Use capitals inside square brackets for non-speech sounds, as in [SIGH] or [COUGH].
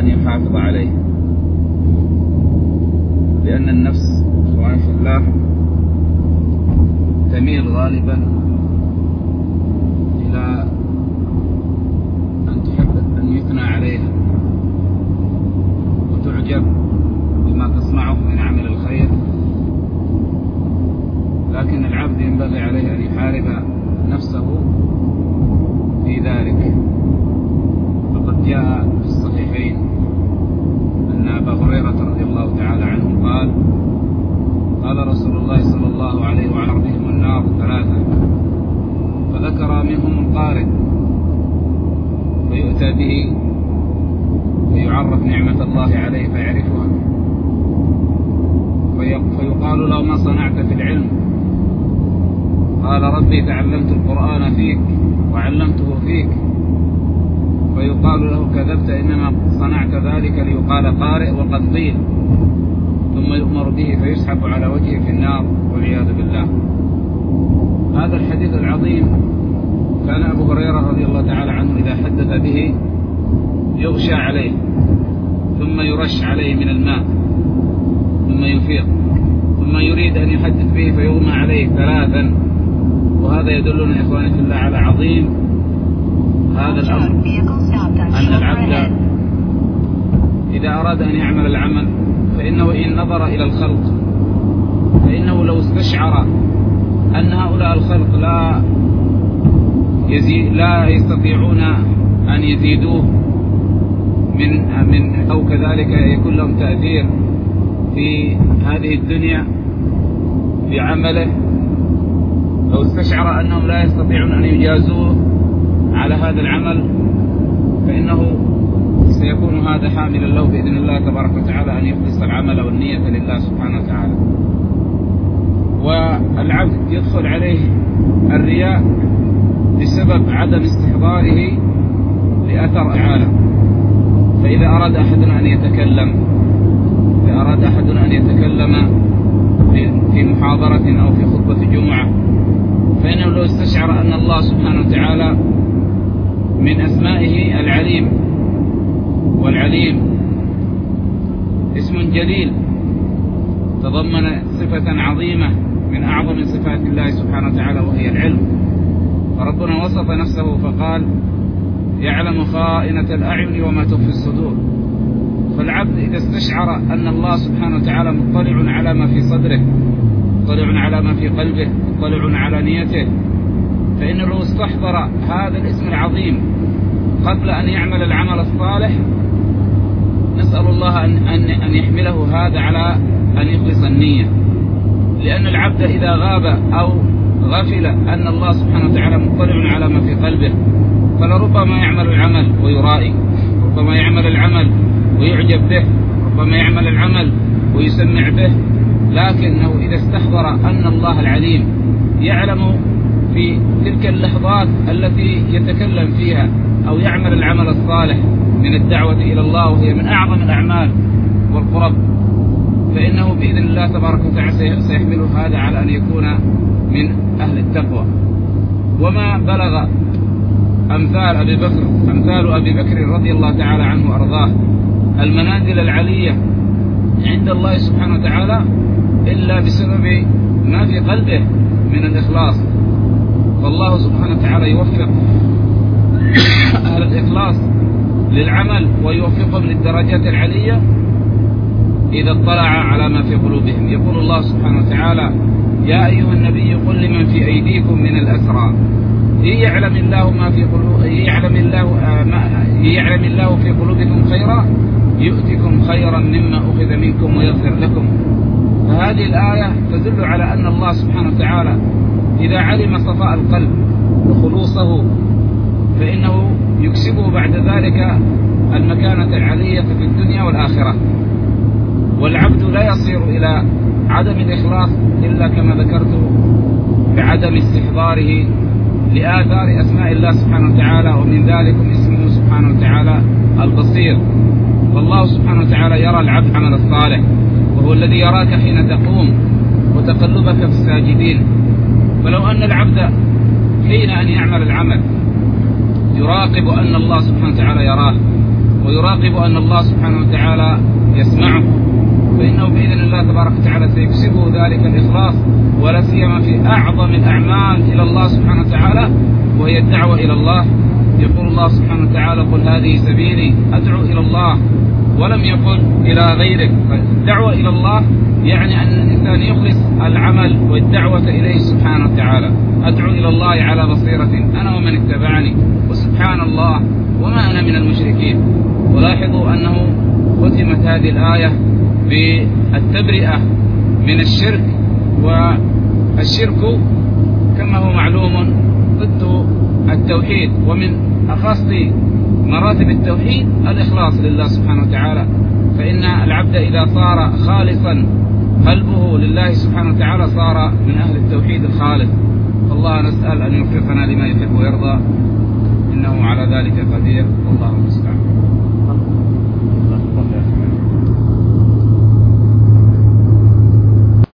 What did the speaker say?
أن يحافظ عليه. لأن النفس سبحانه في الله تميل غالبا إلى أن تحب أن يثنى عليها وتعجب بما تصنعه من عمل الخير. لكن العبد ينبغي عليه أن يحارب نفسه في ذلك. جاء في الصحيحين. أن أبا هريرة رضي الله تعالى عنه قال قال رسول الله صلى الله عليه وعلى بهم النار ثلاثة. فذكر منهم القارئ. فيؤتى به ويعرف نعمة الله عليه فيعرفها. فيقال له ما صنعت في العلم؟ قال ربي تعلمت القرآن فيك وعلمته فيك. فيقال له كذبت إنما صنعت ذلك ليقال قارئ وقد قيل. ثم يؤمر به فيسحب على وجهه في النار والعياذ بالله. هذا الحديث العظيم كان أبو هريرة رضي الله تعالى عنه إذا حدث به يغشى عليه ثم يرش عليه من الماء ثم يفيق ثم يريد أن يحدث به فيغمى عليه ثلاثا. وهذا يدلنا إخواني في الله على عظيم هذا الأمر. أن العبد إذا أراد أن يعمل العمل فإنه إن نظر إلى الخلق فإنه لو استشعر أن هؤلاء الخلق لا يزيد لا يستطيعون أن يزيدوه من من أو كذلك يكون لهم تأثير في هذه الدنيا في عمله. لو استشعر أنهم لا يستطيعون أن يجازوه على هذا العمل فإنه سيكون هذا حاملا له بإذن الله تبارك وتعالى أن يخلص العمل والنية لله سبحانه وتعالى. والعبد يدخل عليه الرياء بسبب عدم استحضاره لأثر أعالى فإذا أراد أحدنا أن يتكلم إذا أراد أحدنا أن يتكلم في محاضرة أو في خطبة جمعة فإنه لو استشعر أن الله سبحانه وتعالى من أسمائه العليم والعليم. اسم جليل. تضمن صفة عظيمة من أعظم صفات الله سبحانه وتعالى وهي العلم. فربنا وصف نفسه فقال يعلم خائنة الأعين وما تخفي الصدور. فالعبد إذا استشعر أن الله سبحانه وتعالى مطلع على ما في صدره مطلع على ما في قلبه مطلع على نيته فإنه لو استحضر هذا الاسم العظيم قبل أن يعمل العمل الصالح نسأل الله أن, أن, أن يحمله هذا على أن يخلص النية. لأن العبد إذا غاب أو غفل أن الله سبحانه وتعالى مطلع على ما في قلبه فلربما يعمل العمل ويرائي ربما يعمل العمل ويعجب به ربما يعمل العمل ويسمع به لكنه إذا استحضر أن الله العليم يعلم في تلك اللحظات التي يتكلم فيها أو يعمل العمل الصالح من الدعوة إلى الله وهي من أعظم الأعمال والقرب. فإنه بإذن الله تبارك وتعالى سيحمله هذا على أن يكون من أهل التقوى. وما بلغ أمثال أبي بكر أمثال أبي بكر رضي الله تعالى عنه وأرضاه. المنازل العلية عند الله سبحانه وتعالى إلا بسبب ما في قلبه من الإخلاص. والله سبحانه وتعالى يوفق [COUGHS] أهل الإخلاص للعمل ويوفقهم للدرجات العلية إذا اطلع على ما في قلوبهم. يقول الله سبحانه وتعالى يا أيها النبي قل لمن في أيديكم من الأسرى. يعلم الله ما في قلوب يعلم الله آه، ما يعلم الله في قلوبكم خيرا يؤتكم خيرا مما أخذ منكم ويغفر لكم. فهذه الآية تدل على أن الله سبحانه وتعالى إذا علم صفاء القلب وخلوصه فإنه يكسبه بعد ذلك المكانة العلية في الدنيا والآخرة. والعبد لا يصير إلى عدم الإخلاص إلا كما ذكرت بعدم استحضاره لآثار أسماء الله سبحانه وتعالى ومن ذلك اسمه سبحانه وتعالى البصير. فالله سبحانه وتعالى يرى العبد عمل الصالح وهو الذي يراك حين تقوم وتقلبك في الساجدين. فلو أن العبد حين أن يعمل العمل يراقب أن الله سبحانه وتعالى يراه ويراقب أن الله سبحانه وتعالى يسمعه فإنه بإذن الله تبارك سيكسبه ذلك الإخلاص ولا سيما في أعظم الأعمال إلى الله سبحانه وتعالى وهي الدعوة إلى الله. يقول الله سبحانه وتعالى قل هذه سبيلي أدعو إلى الله ولم يقل إلى غيره. فالدعوة إلى الله يعني أن الإنسان يخلص العمل والدعوة إليه سبحانه وتعالى. أدعو إلى الله على بصيرة أنا ومن اتبعني وسبحان الله وما أنا من المشركين. ولاحظوا أنه ختمت هذه الآية بالتبرئة من الشرك والشرك كما هو معلوم ضد التوحيد. ومن أخص مراتب التوحيد الإخلاص لله سبحانه وتعالى. فإن العبد إذا صار خالصا قلبه لله سبحانه وتعالى صار من أهل التوحيد الخالص. فالله نسأل أن يوفقنا لما يحب ويرضى. إنه على ذلك قدير. والله المستعان.